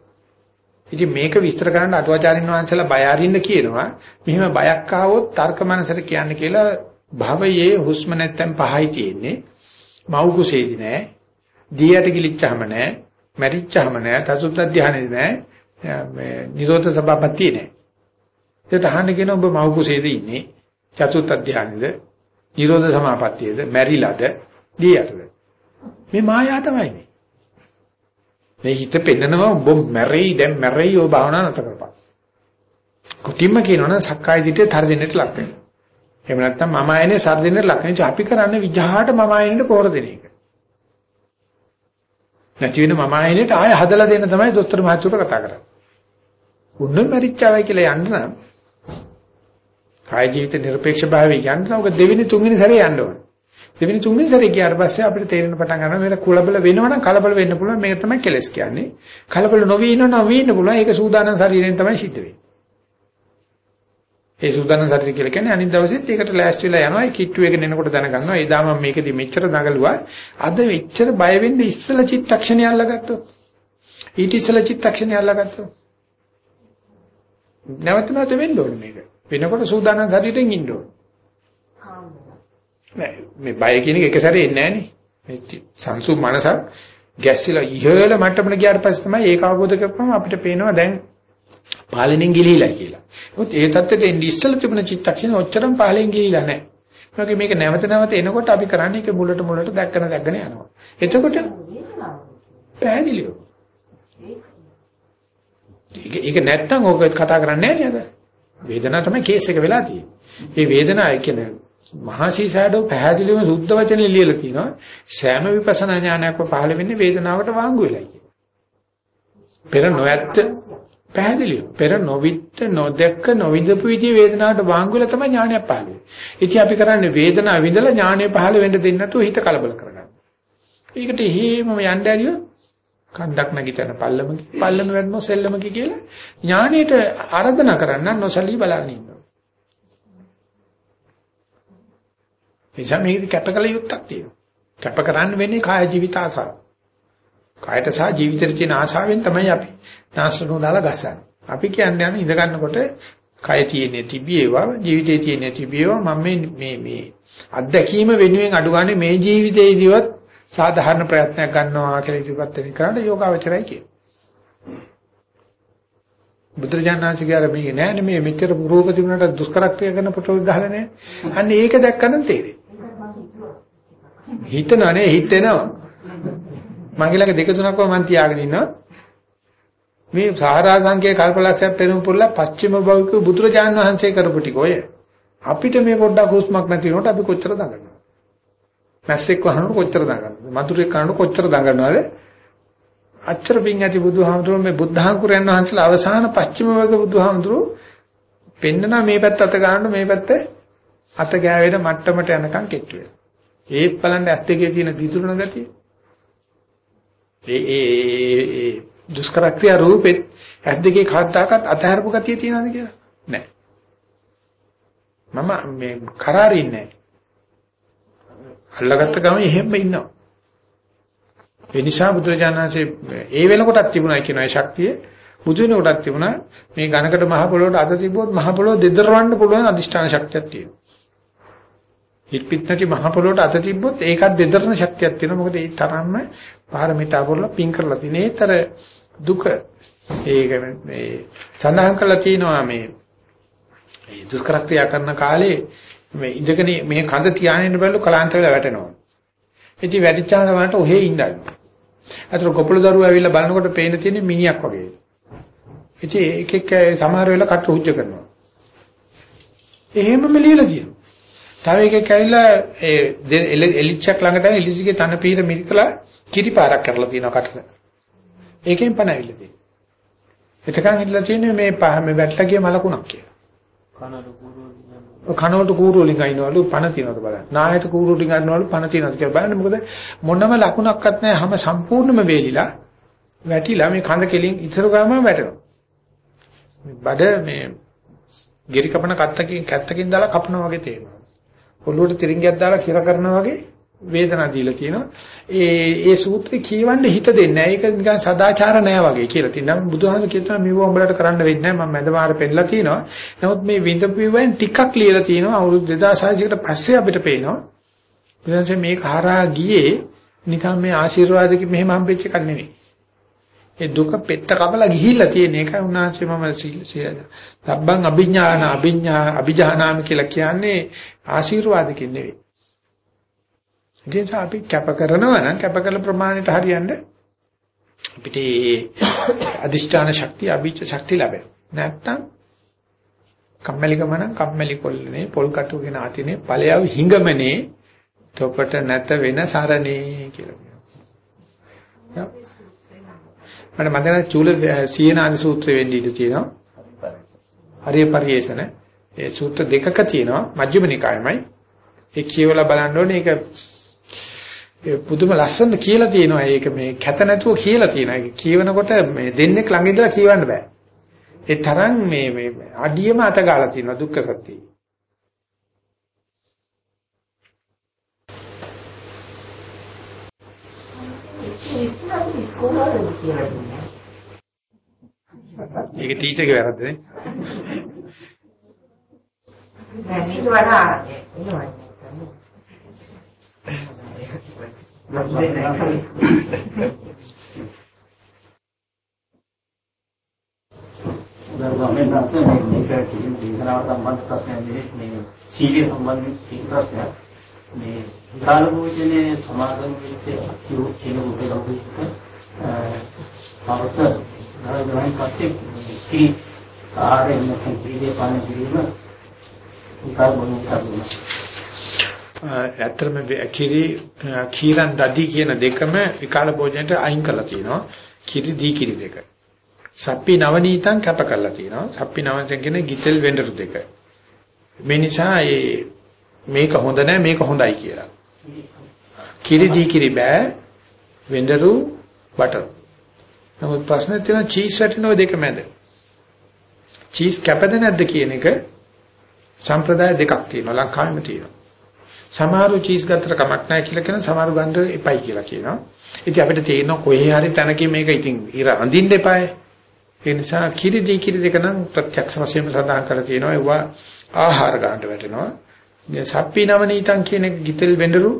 A: ඉතින් මේක විස්තර කරන්න අටුවාචාරින් වහන්සේලා බය අරින්න කියනවා. මෙහෙම බයක් ආවොත් තර්ක මනසට කියන්න කියලා භවයේ හුස්ම නැත්තම් පහයි තියෙන්නේ. මව් කුසේදි නැහැ. දීයට ගිලිච්චාම නැහැ. මැරිච්චාම නැහැ. තසුත් ධානයේදී නැහැ. මේ නිරෝධ සභාපතිය නැහැ. ඒක තහන්න කියන ඔබ මව් කුසේද ඉන්නේ. චතුත් ධානයේද නිරෝධ සමාපත්තියද මැරිලාද දී යටද මේ මායා තමයි මේ. මේ හිත පෙන්නනවා උඹ මැරෙයි දැන් මැරෙයි ඔය භාවනා නැත කරපන්. කුටිම්ම කියනවනම් සක්කාය දිටේ තරදිනට ලක් වෙනවා. එහෙම නැත්නම් මම ආයනේ සර්දිනට ලක් වෙනවා. අපි කරන්නේ විජහාට මම ආයනෙට පොර දෙන එක. නැති වෙන මම ආයනෙට ආය හදලා දෙන්න තමයි දොස්තර මහත්තයෝට කතා කරන්නේ. උන්න මැරිච්චාවයි කියලා යන්න නම් කාය ජීවිත නිර්පේක්ෂ භාවය යන්න නම් ඔක දෙවෙනි තුන්වෙනි සැරේ යන්න ඕනේ. දෙවෙනි තුන්වෙනි සැරේ ගියාට පස්සේ අපිට තේරෙන පටන් ගන්නවා මේක කුලබල වෙනවනම් කලබල වෙන්න පුළුවන් මේක තමයි කෙලස් කියන්නේ. කලබල නොවී ඉන්නවනම් වෙන්න පුළුවන් ඒක සූදානම් ශරීරයෙන් තමයි සිද්ධ වෙන්නේ. ඒ සූදානම් ශරීරය කියලා කියන්නේ අනිත් දවසෙත් ඒකට ලෑස්ති වෙලා යනවා ඒ කිට්ටු එක දෙනකොට දැනගන්නවා එදා මම මේකදී මෙච්චර දඟලුවා අද මෙච්චර බය වෙන්න ඉස්සල චිත්තක්ෂණය අල්ලගත්තොත් ඊට ඉස්සල චිත්තක්ෂණය අල්ලගත්තොත් නැවත නැවත වෙන්න ඕනේ මේක. වෙනකොට සූදානම් සතියෙන් ඉන්න ඕන. නෑ මේ බය කියන එක එක සැරේ එන්නේ නෑනේ. මේ සංසු මනසක් ගැස්සිලා ඉහළ මට්ටමට ගියාට පස්සේ තමයි ඒක අවබෝධ කරගන්න අපිට පේනවා දැන් පාලනයෙන් ගිලිහිලා කියලා. ඒත් ඒ தත්ත්වයට එන්නේ ඉස්සෙල්ලා තිබුණ චිත්තක්ෂණ ඔච්චරම පාලනයෙන් ගිලිහිලා නෑ. ඒකේ මේක නැවත නැවත එනකොට අපි කරන්නේ ඒක මුලට මුලට දැක්කන දැක්කන යනවා. එතකොට පැහැදිලිව. ඒක නැත්තම් ඕක කතා කරන්නේ නෑ නේද? වේදනාව තමයි කේස් එක වෙලා තියෙන්නේ. මේ වේදනාව කියන්නේ මහා සීසඩෝ පැහැදිලිවම සුද්ධ වචනේ ලියලා තිනවා. සෑම විපස්සනා ඥානයක්ම පහළ වෙන්නේ වේදනාවට වාංගු වෙලයි කියන්නේ. පෙර නොඇත්ත පැහැදිලිව. පෙර නොවිත්ත නොදැක්ක නොවිදපු විදිහේ වේදනාවට වාංගු වෙලා තමයි ඥානයක් පහළ වෙන්නේ. ඉතින් අපි කරන්නේ වේදනාව විඳලා ඥානය පහළ වෙන්න දෙන්නේ නැතුව හිත කලබල කරගන්න. ඒකට හේමම යන්න ඇරියොත් කන්දක් නැගිටින පල්ලමකි පල්ලම වැඩනෝ සෙල්ලමකි කියලා ඥාණයට ආරාධනා කරන්න නොසලී බලන්න ඉන්නවා. එනිසා මේක කැපකල යුක්තක් තියෙනවා. කැප කරන්න වෙන්නේ කාය ජීවිත ආසාව. කායට සහ ජීවිතයට තියෙන ආශාවෙන් තමයි අපි නාස්රණෝ දාලා ගස්සන්නේ. අපි කියන්නේ යන ඉඳ ගන්නකොට කය තියෙන්නේ තිබියේවා ජීවිතේ තියෙන්නේ තිබියේවා මම මේ මේ අත්දැකීම වෙනුවෙන් අඩු ගන්න මේ ජීවිතේදීවත් සාධාරණ ප්‍රයත්නයක් ගන්නවා කියලා ඉදිරිපත් වෙන කරාට යෝගාවචරයි කියන. බුදුරජාණන්සේ කියare මේක නෑනේ මේ මෙච්චර රූප තිබුණාට දුෂ්කරක්‍රිය කරන පොටෝල් ගහලා නෑ. අන්න ඒක දැක්කනම් තේරෙයි. හිතනනේ හිතෙනවා. මගේ ළඟ දෙක තුනක්ව මම තියාගෙන ඉන්නවා. මේ සාරා සංකේ කල්පලක්ෂයක් පෙරම් පුරලා පස්චිම භෞතික බුදුරජාණන් වහන්සේ කරපු ටික ඔය. අපිට මේ පොඩ්ඩක් හුස්මක් නැති වෙනකොට අපි කොච්චර දඟලනවද? මැස්සෙක් වහනකොට කොච්චර දඟලනවද? මధుරෙක් කනකොට කොච්චර දඟලනවද? අච්චර පිං ඇති බුදුහාමුදුරුවෝ මේ බුද්ධහංකුරයන් වහන්සේලා අවසාන පස්චිම වර්ග බුදුහාමුදුරුවෝ පෙන්නනා මේ පැත්ත අත ගන්නකොට මේ පැත්ත අත ගෑවෙන මට්ටමට යනකම් කෙට්ටු වෙනවා. ඒත් බලන්න ඇස් දෙකේ තියෙන දිතුරුන ගතිය. ඒ ඒ ඒ දුෂ්කර ක්‍රියා රූපෙත් ඇස් දෙකේ කවදාකවත් අතහැරපු ගතිය තියෙනවද කියලා? නැහැ. මම මේ කරාරින්නේ නැහැ. අල්ලගත්ත ගමන් එහෙම ඉන්නවා. ඒ නිසා බුදුරජාණන්සේ ඒ වෙනකොටත් තිබුණා කියන ඒ ශක්තිය බුදු වෙනකොටත් තිබුණා මේ ඝනකට මහ පොළොවට අත තිබ්බොත් මහ පොළොව දෙදරවන්න පුළුවන් අදිෂ්ඨාන ශක්තියක් තියෙනවා. හිටපිට නැති මහ පොළොවට අත තිබ්බොත් ඒකත් දෙදරන ශක්තියක් තියෙනවා. මොකද ඒ තරම්ම පාරමිතා පුරලා පින් කරලා තියෙන. ඒතර දුක ඒක මේ සඳහන් කරලා තියෙනවා මේ මේ දුෂ්කර ක්‍රියා කරන කාලේ මේ ඉඳගෙන මේ කඳ තියාගෙන බැලු කලාන්ත වෙලා වැටෙනවා. ඉතින් වැටිච්චාම සමහරට ඔහේ ඉඳන්නේ. අතන කොපළු දරුවෝ ඇවිල්ලා බලනකොට පේන තියෙන්නේ මිනිහක් වගේ. ඉතින් එක එක සමහර වෙලාව කට උච්ච කරනවා. එහෙමම ලියලා තියෙනවා. තව එකෙක් ඇවිල්ලා ඒ එලිච්චක් ළඟට එලිසිගේ තන පීර මිරිකලා කිරිපාරක් කරලා තියෙනවා කටට. ඒකෙන් පණ ඇවිල්ලා තියෙනවා. එතකන් ඉඳලා තියෙන්නේ මේ මේ වැටලා ගිය මලකුණක් කියලා. කනවලට කූරු වලින් අයින්වලු පණ තියනවද බලන්න. නායට කූරු වලින් අයින්වලු පණ තියනවද කියලා බලන්න. මොකද මොනම ලකුණක්වත් නැහැ. හැම සම්පූර්ණම වේලිලා වැටිලා මේ කඳ කෙලින් ඉතර ගාම වැටෙනවා. බඩ මේ ගිරි කපන කත්තකින් කැත්තකින් දාලා කපනවා වගේ තේරෙනවා. පොළොවට තිරින්ගයක් දාලා කිර කරනවා වගේ වේදනාව දීලා තියෙනවා. ඒ ඒ සූත්‍රේ කියවන්න හිත දෙන්නේ නැහැ. ඒක නිකන් සදාචාර නැහැ වගේ කියලා තියෙනවා. බුදුහාමුදුරු කියනවා මේව උඹලට කරන්න වෙන්නේ නැහැ. මම මැදමාර පෙන්නලා තියෙනවා. නමුත් මේ විඳපු වෙන් ටිකක් ලියලා තියෙනවා. අවුරුදු 2600කට පස්සේ අපිට පේනවා. ඊළඟට මේක හරහා ගියේ නිකන් මේ ආශිර්වාදකින් මෙහෙම හම්බෙච්ච එකක් නෙවෙයි. ඒ දුක පෙත්ත කපලා ගිහිල්ලා තියෙන එකයි උන්වහන්සේ මම සබ්බං අභිඥාන අභිඥා අභිජානාම කියලා කියන්නේ ආශිර්වාදකින් නෙවෙයි. ඒ නිසා අපි කැප කරනවා නම් කැප කළ ප්‍රමාණයට හරියන්න අපිට අදිෂ්ඨාන ශක්තිය අභිච්ඡ ශක්තිය ලැබෙනවා. නැත්තම් කම්මැලිකම නම් කම්මැලි කොල්ලනේ පොල් කටුගෙන ආතිනේ ඵලයව හිඟමනේ තොපට නැත වෙන සරණේ කියලා කියනවා. මට මතකයි චූල සීනාද සූත්‍රය වෙන්න ඉඩ තියෙනවා. හරිය පරිේශන ඒ සූත්‍ර දෙකක තියෙනවා මජ්ක්‍ධිම නිකායමයි. ඒ කියවලා බලන්න ඕනේ ඒක පුදුම ලස්සන කියලා තියෙනවා. ඒක මේ කැත නැතුව කියලා තියෙනවා. ඒක කියවනකොට මේ දෙන්නෙක් ළඟ ඉඳලා කියවන්න බෑ. ඒ තරම් මේ මේ අඩියම අත ගාලා තියෙනවා දුක්ඛ සත්‍යය. ඒක ටීචර්ගේ වැරද්දනේ.
D: නැසිට වඩා එනවා.
B: ගරුමෙන් නැත්නම් මේ මේක කිසිම දේශනාව සම්බන්ධ ප්‍රශ්නයක් නෙවෙයි මේ සීලිය සම්බන්ධ ප්‍රශ්නයක් මේ විකාල භෝජනයේ සමාගම් වෙච්ච කිව් කියන උපදෙස් අවසර ගරුමෙන් පස්සේ කී ආරෙන්න කිරිදේ පාන කිරීම විකාල භෝජන කරනවා
A: ඇත්තම කිරි කීරන් දදි කියන දෙකම විකාල භෝජනයට අයින් කරලා තියෙනවා. කිරි දී කිරි දෙක. සප්පි නවනීතං කැප කරලා තියෙනවා. සප්පි නවනීතං කියන්නේ ගිතෙල් වෙඬරු දෙක. මේ නිසා මේ මේක හොඳ නැහැ මේක හොඳයි කියලා. කිරි දී කිරි බෑ වෙඬරු බටර්. නමුත් ප්‍රශ්නේ තියෙනවා චීස් වැටෙනව දෙක මැද. චීස් කැපද නැද්ද කියන එක සම්ප්‍රදාය දෙකක් තියෙනවා ලංකාවෙම තියෙනවා. සමහරු චීස් ගත්තට කමක් නැහැ කියලා කියන සමහරු ගන්න එපයි කියලා කියනවා. ඉතින් අපිට තේරෙනවා කොහේ හරි තැනකින් මේක ඉතින් ඉර අඳින්න එපායි. ඒ නිසා කිරි දී කිරි දෙක නම් ප්‍රත්‍යක්ෂ වශයෙන්ම සඳහන් කරලා තියෙනවා. ඒවා ආහාර ගන්නට වැටෙනවා. සප්පි නවනීතං කියන ගිතෙල් වෙඬරු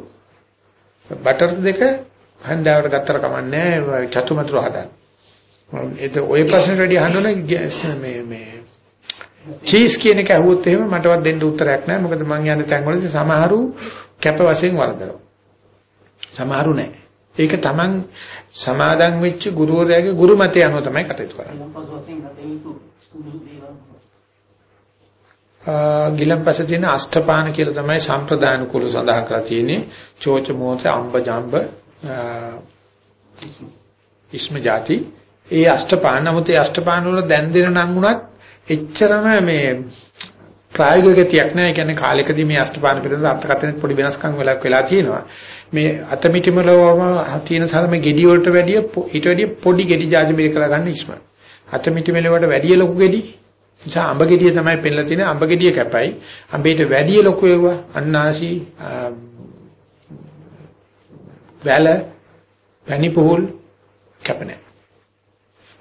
A: බටර් දෙක හන්දාවට ගත්තට කමක් නැහැ. චතුමතුරු හදන්න. ඒක ওই ප්‍රශ්නෙට වැඩි අහන්න මේ මේ චීස් කියන එක ඇහුවොත් එහෙම මටවත් දෙන්න උත්තරයක් නැහැ. මොකද මං යන තැන්වලදී සමහරු කැප වශයෙන් වරදනවා. සමහරු නැහැ. ඒක Taman සමාදන් වෙච්ච ගුරුවරයාගේ ගුරු මතය අනුව තමයි කටයුතු කරන්නේ. ගිලම්පස තියෙන අෂ්ඨපාන කියලා තමයි සම්ප්‍රදාන කුල සඳහන් කරලා තියෙන්නේ. චෝච මොහොත අම්බ ජම්බ ඉස්ම ಜಾති. ඒ අෂ්ඨපාන නමුත් ඒ අෂ්ඨපාන වල දැන් දෙන නම් උනත් එච්චරම මේ ප්‍රායෝගික ගතියක් නැහැ. ඒ කියන්නේ කාලෙකදී මේ අෂ්ටපාන පිළිබඳ අර්ථකථනෙත් පොඩි වෙනස්කම් වෙලක් වෙලා තියෙනවා. මේ අතමිටිමලවම තියෙන සරම ගෙඩි වලට වැඩිය ඊට වැඩිය පොඩි ගෙඩි ජාති මිල කරගන්න ඉස්ම. අතමිටිමලවට වැඩිය ලොකු ගෙඩි නිසා අඹ ගෙඩිය තමයි පෙන්ලා තියෙන්නේ අඹ ගෙඩිය කැපයි. අඹේට වැඩිය ලොකු ඒවා අන්නාසි වැල පැණි පුහුල් කැප නැහැ.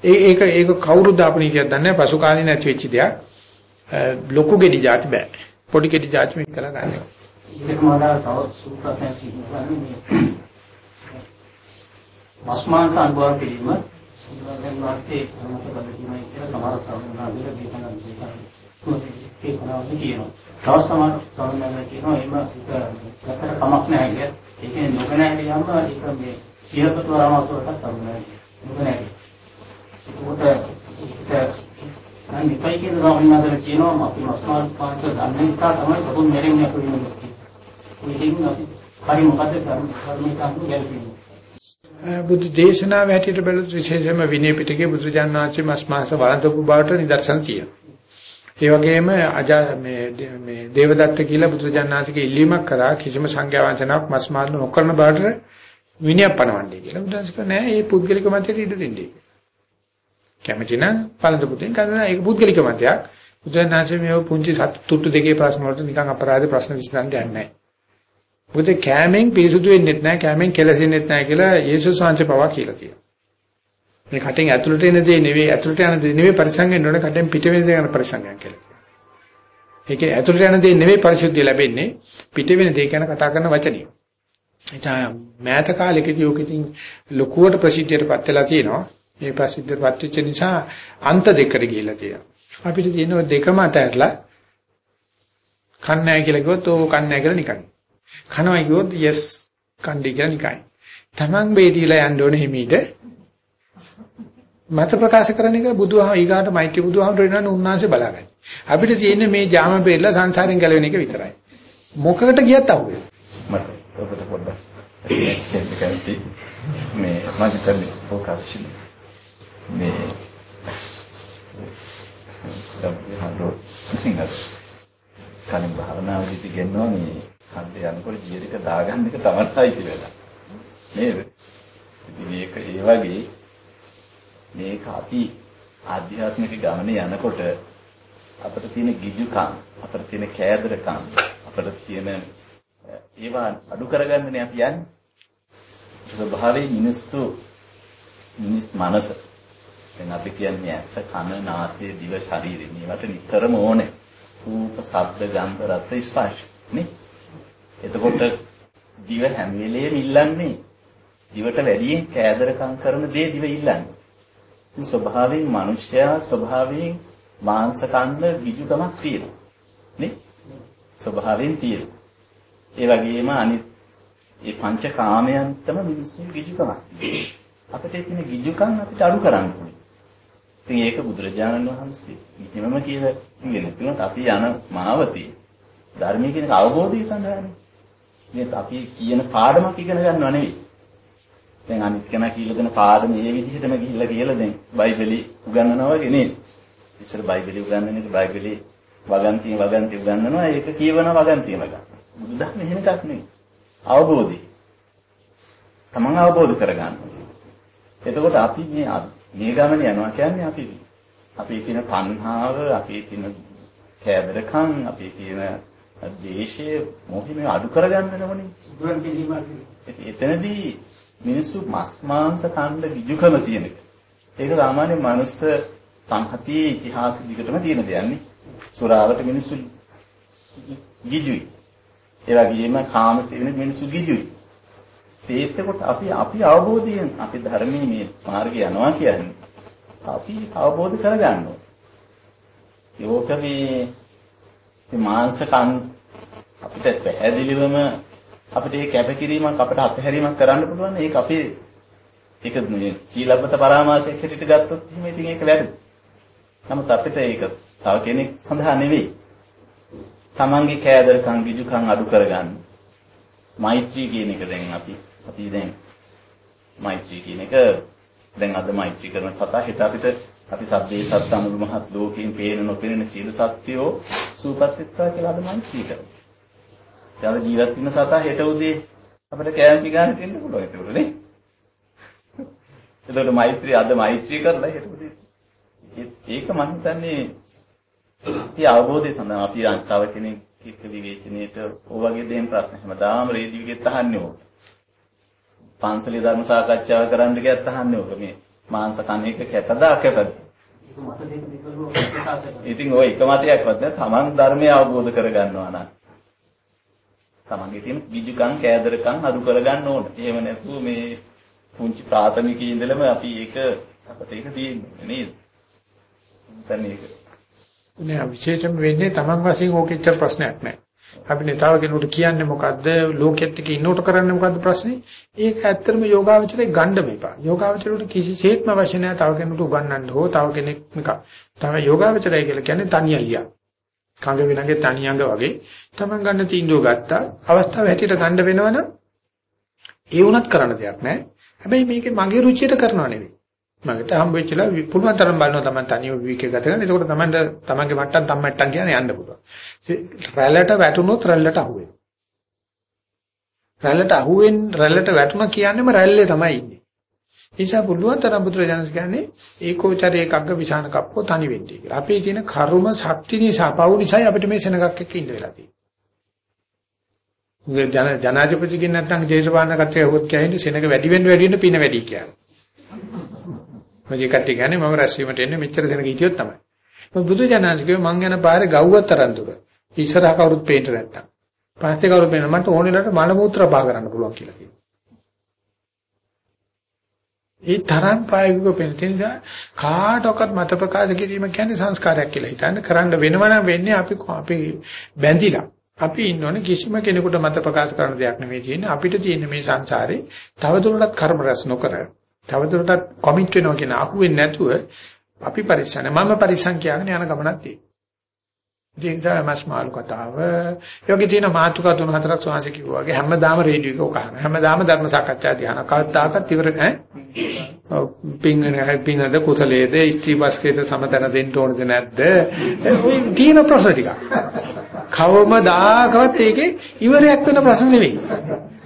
A: ඒ ඒක ඒක කවුරුද අපණීතියක් දන්නේ නැහැ පසු කාලේ නැති වෙච්ච දෙයක්. ලොකු ගෙඩි જાති බෑ. පොඩි ගෙඩි જાති මික් කළා ගන්නවා.
B: ඒක මඩා තව සූත්‍රයෙන් සිහිනවන්නේ මේ මස්මාංශ අනුභව පිළිම දැන් වාස්තේ මොකද බලන්නේ කියලා සමහර සම්මනා විල දේශනා දේශනා දේශනාවල කියනවා. තව සමහර සම්මනා කියනවා එහෙම ඒක කතර කමක් නැහැ කිය. ඒ කියන්නේ නොකනෑ කියම ඒක මේ සියපත වරමතුරට සම්මනා නොකනෑ. ඒකට දැන් ඉපයි කියන රාමනාදර කියනවා අපි මස්මාංශ පාංශ ගන්න නිසා තමයි සතුන් මෙරෙන්නේ අපි වෙන්නේ. ඉතින් අපි හරි මොකද ධර්මයේ කාරණු ගැලපෙන්නේ.
A: බුදු දේශනාව හැටියට බැලුවොත් විශේෂයෙන්ම විනය පිටකේ බුදුජානනාංශයේ මස් මාස වළඳපු බවට නිදර්ශන තියෙනවා. ඒ වගේම අජා මේ මේ දේවදත්ත කියලා බුදුජානනාංශගේ ඉල්ලීමක් කරා කිසිම සංඝයා වංශනාවක් මස් මාස නොකරන බවට විනය පනවන්නේ කියලා. බුදුන්සක නෑ මේ පුද්ගලික මතයට ඉඩ දෙන්නේ. කැමති නම් පළඳපුතෙන් කරන ඒක පුද්ගලික මතයක්. බුදුජානනාංශයේ මේ පුංචි සත් තුට්ටු දෙකේ ප්‍රශ්න වලට නිකන් අපරාධ ප්‍රශ්න විසඳන්න යන්නේ නැහැ. මොකද කෑමෙන් පිරිසුදු වෙන්නෙත් නැහැ කෑමෙන් කෙලසෙන්නෙත් නැහැ කියලා යේසුස් වහන්සේ පවා කියලා තියෙනවා. මේ කටෙන් ඇතුළට එන දේ නෙවෙයි ඇතුළට යන දේ නෙවෙයි පරිසං වෙන්න ඕනේ කටෙන් පිට වෙන දේ යන පරිසංගයන් කියලා කියනවා. ඒකේ ඇතුළට යන දේ නෙවෙයි පරිශුද්ධිය ලැබෙන්නේ පිට වෙන දේ ගැන කතා කරන වචනිය. එචා මෑත කාලෙකදී ඔක ඉතින් ලොකුවට ප්‍රසිද්ධියටපත් වෙලා තියෙනවා. මේ ප්‍රසිද්ධියටපත් වෙච්ච නිසා අන්ත දෙකට ගිහිල්ලා තියෙනවා. අපිට තියෙන දෙකම අතහැරලා කන්නේ නැහැ කියලා කිව්වොත් ඕක කන්නේ නැහැ කියලා නිකන්. කනවා කිව්වොත් yes කණ්ඩි කියලා නිකයි. Taman බේදීලා යන්න ඕනේ හිමීට. මත ප්‍රකාශ කරන එක බුදුහා ඊගාට මෛත්‍රී බුදුහාමර වෙනවනේ උන්වහන්සේ බලාගන්න. අපිට තියෙන්නේ මේ ජාම බේරලා සංසාරයෙන් ගැලවෙන එක විතරයි. මොකකට ගියත් අහුවේ.
E: මට ඔබට පොඩ්ඩක් කැමති මේ මම හිතන්නේ ඕකාශි මේ දැන් හඳෝ කලින් භාවනාවේදී ගෙන්නවා මේ හන්දේ යනකොට ජීරික දාගන්න එක තමයි කියලා. නේද? ඉතින් මේක ඒ වගේ මේක අපි ආධ්‍යාත්මික ගමනේ යනකොට අපිට තියෙන ගිජුකම්, අපිට තියෙන කෑදරකම්, අපිට තියෙන ඒවා අඩු කරගන්නනේ අපි යන්නේ. ස්වභාවයෙන් මිනිස්සු මිනිස් මනස දැන් අපි කියන්නේ ඇස, කන, නාසය, දිව, ශරීරය. මේවට නිතරම ඕනේ. රූප, ශබ්ද, ගන්ධ, රස, ස්පර්ශ. නේ? එතකොට දිව හැම වෙලේම ඉල්ලන්නේ දිවට වැඩියෙන් කෑදරකම් කරන දේ දිව ඉල්ලන්නේ. මේ ස්වභාවයෙන් මිනිස්සයා ස්වභාවයෙන් මාංශ කන්න විජුකමක් තියෙනවා. නේ? ස්වභාවයෙන් තියෙනවා. ඒ වගේම අනිත් ඒ පංච කාමයන්තම මිනිස්සුගේ විජුකමක් අපිට තියෙන විජුකම් අපිට අඩු කරන්න ඕනේ. ඉතින් ඒක බුදුරජාණන් වහන්සේ කිසිමම කියලා ඉගෙන තුනත් අපි යන මාවතී ධර්මයේ කියන අවබෝධය සඳහානේ. මේ අපි කියන පාඩමක් ඉගෙන ගන්නව නෙවෙයි. දැන් අනිත් කෙනා කියලා දෙන පාඩම මේ විදිහටම ගිහිල්ලා කියලා දැන් බයිබලි උගන්වනවා වගේ නේද? ඉස්සර බයිබලි උගන්වන එක බයිබලි වගන්තිය වගන්තිය උගන්වනවා ඒක කියවන වගන්තියම ගන්න. බුදුදහම එහෙම එකක් නෙවෙයි. අවබෝධය. තමන් අවබෝධ කරගන්න. එතකොට අපි මේ මේ ගමන යනවා කියන්නේ අපි අපේ තියෙන තණ්හාව, අපේ තියෙන කෑදරකම්, අපේ තියෙන ද්වේෂය මොහිම අඩු කරගන්න ඕනේ.
B: බුදුන් පිළිමක්.
E: එතනදී මිනිස්සු මස් මාංශ කන්න විජුකම තියෙන එක. ඒක සාමාන්‍ය මනුස්ස සංහතියේ ඉතිහාස දිගටම තියෙන දෙයක් නේ. සුරාවට මිනිස්සු ගිජුයි. ඒ වගේම කාම සේවන මිනිස්සු ගිජුයි. ඒකකොට අපි අපි අවබෝධයෙන් අපි ධර්මයේ මේ මාර්ගය යනවා කියන්නේ අපි අවබෝධ කරගන්න ඕනේ. යෝක මේ මේ මාංශ කන් අපිට පැහැදිලිවම අපිට මේ කැපකිරීමක් අපිට අත්හැරීමක් කරන්න පුළුවන් ඒක අපේ ඒක මේ සීලබ්බත පරාමාසයක් හැටියට ගත්තොත් එහෙම ඉතින් ඒක වැරදි. නමුත් අපිට ඒක තව කෙනෙක් සඳහා නෙවෙයි. තමන්ගේ කෑදරකම් විජුකම් අඩු කරගන්න. මෛත්‍රී කියන එක දැන් අපි අපි දැන් මෛත්‍රී කියන එක දැන් අද මෛත්‍රී කරන සතා හෙට අපිට අපි සබ්දේ සත්තමුළු මහත් ලෝකයෙන් පේන නොපෙනෙන සියලු සත්‍යෝ සූපත් වෙත්වා කියලා අද මෛත්‍රී කරනවා. දැන් ජීවත් වෙන සතා හෙට උදේ අපිට කෑම පිගාන දෙන්න පුළුවන් ඒක උනේ. එතකොට මෛත්‍රී අද මෛත්‍රී කරලා හෙට උදේ ඒක මම හිතන්නේ අපි අවබෝධය සඳහා අපි තව කෙනෙක් එක්ක විවේචනයේට ඔය වගේ දෙයක් ප්‍රශ්න හැමදාම රේඩියෝගෙත් අහන්නේ ඕක. පන්සලේ ධර්ම සාකච්ඡාව කරන්න ගියත් අහන්නේ ඕක මේ මාංශ කන එක කැතද අකැතද? ඉතින් ඔය එක මතයක්වත් නෑ තමන් ධර්මය අවබෝධ කරගන්නවා නම්. තමන්ගේ තියෙන විජුකම් කෑදරකම් අඩු කරගන්න ඕන. එහෙම නැතුව මේ පුංචි ප්‍රාථමික ඉඳලම අපි ඒක අපිට ඒක තියෙන්නේ නේද? දැන් ඒක
A: නෑ විශේෂම වෙන්නේ Taman වශයෙන් ඕකෙච්ච ප්‍රශ්නයක් නෑ. අපි නේතාව කෙනෙකුට කියන්නේ මොකද්ද ලෝකෙත් එක්ක ඉන්නකොට කරන්නේ මොකද්ද ප්‍රශ්නේ? ඒක ඇත්තටම යෝගාවචරේ ගන්න මේපා. යෝගාවචරයට කිසිසේත්ම අවශ්‍ය නෑ තව කෙනෙකුට උගන්වන්න හෝ තව කෙනෙක් නික. තව යෝගාවචරය කියලා කියන්නේ තනියලිය. කඟ විනගේ තනියංග වගේ Taman ගන්න තීන්දුව ගත්තා. අවස්ථාව හැටියට ගන්න වෙනවනම් ඒ වුණත් කරන්න දෙයක් නෑ. හැබැයි මේකේ මගේ රුචියට කරනව නෙවෙයි. මකට හම්බෙච්චලා පුළුවන් තරම් බලනවා තමයි තනියම විවිකේ ගත කරන. එතකොට තමයි තමන්ගේ මට්ටම් තම මට්ටම් කියන්නේ යන්න පුළුවන්. රැල්ලට වැටුනොත් රැල්ලට අහුවෙනවා. රැල්ලට අහුවෙන් රැල්ලට වැටුණා කියන්නේම රැල්ලේ තමයි ඉන්නේ. ඒ නිසා පුළුවන් තරම් බුදුරජාණන් කියන්නේ ඒකෝචරේ එකග්ග විසාන කප්පෝ තනි වෙන්නේ කියලා. අපේ තියෙන කර්ම ශක්ති නිසා පවු නිසායි අපිට මේ සෙනගක් එක්ක ඉන්න වෙලා තියෙන්නේ. ජන ජනාධිපතිගෙන් නැත්නම් දේශපාලන කට්ටිය හොත් කියන්නේ සෙනග වැඩි වෙන්න වැඩි වෙන්න පින වැඩි කියන්නේ. මොකද කට්ටිය කියන්නේ මම රැස්වීමට එන්නේ මෙච්චර සෙනග හිටියොත් තමයි. මොකද බුදු ජානසිකව මං යන පාරේ ගව්වක් තරම් දුර. ඉස්සරහ කවුරුත් පේන්න නැත්තම්. පස්සේ කවුරුත් පේන මට ඕනෙලට මල මූත්‍ර පහ කරන්න පුළුවන් කියලා කියනවා. ඒ තරම් ප්‍රායෝගිකව පෙළ නිසා කාටවත් මත ප්‍රකාශ කිරීම කියන්නේ සංස්කාරයක් කියලා හිතන්න කරන්න වෙනවනම් වෙන්නේ අපි අපි බැඳිලා අපි ඉන්නෝනේ කිසිම කෙනෙකුට මත ප්‍රකාශ කරන දෙයක් නෙමෙයි තියෙන්නේ අපිට තියෙන මේ සංසාරේ තවදුරටත් කර්ම රැස් නොකර තවදුරටත් කොමිට් වෙනවා කියන අහුවෙන්නේ නැතුව අපි පරිස්සන මම පරිස්සම් කියන්නේ යන ගමනක් තියෙනවා. ඉතින් මස් මාළු කතාව යෝගී තියෙන මාතුකා තුන හතරක් සෝවාන්සේ කිව්වා වගේ හැමදාම රේඩියෝ එක කහන හැමදාම ධර්ම සාකච්ඡා ධ්‍යාන. කවදාකවත් ඉවර ඈ? පිංගන පිංගද කුසලයේද ස්ත්‍රීපස්කේද සමතන දෙන්න ඕනද නැද්ද? ඔය තියෙන ප්‍රශ්න ටික. කවමදාකවත් ඒකේ ඉවරයක් වෙන ප්‍රශ්න නෙවෙයි.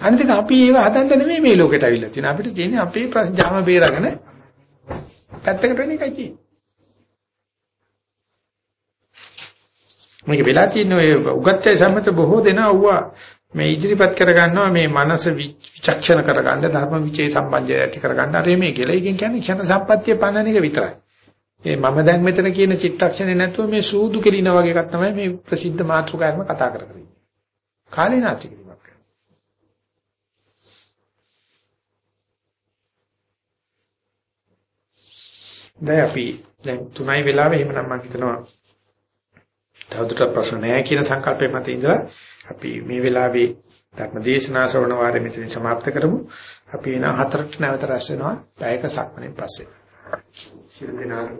A: අනිත් එක අපි ඒව හදන්න නෙමෙයි මේ ලෝකෙට අවිල්ලා තියෙන. අපිට තියෙන්නේ අපේ ජාම බේරගෙන පැත්තකට වෙන එකයි තියෙන්නේ. මේක වෙලා තියෙන ඔය උගත්ය සම්මත බොහෝ දෙනා වුණා මේ ඉදිරිපත් කරගන්නවා මේ මනස විචක්ෂණ කරගන්න ධර්ම විචේ සම්බන්ධය ඇති කරගන්න අර මේ කියලා. ඒකෙන් කියන්නේ ක්ෂණ සම්පත්තිය පන්නන එක විතරයි. ඒ මම දැන් මෙතන කියන චිත්තක්ෂණේ නැතුව මේ සූදු කෙලිනා වගේ එකක් තමයි මේ ප්‍රසිද්ධ මාතෘකාවම කතා කරන්නේ. කාලේ දැන් අපි දැන් 3යි වෙලාවෙ එහෙමනම් මම හිතනවා තවදුරටත් ප්‍රශ්න නැහැ කියන සංකල්පය මත ඉඳලා අපි මේ වෙලාවේ ධර්ම දේශනා ශ්‍රවණ වාරය මෙතනින් સમાપ્ત කරමු. අපි එන හතරට නැවත රැස් වෙනවා පැයක සක්මණෙන් පස්සේ. සියලු දෙනාට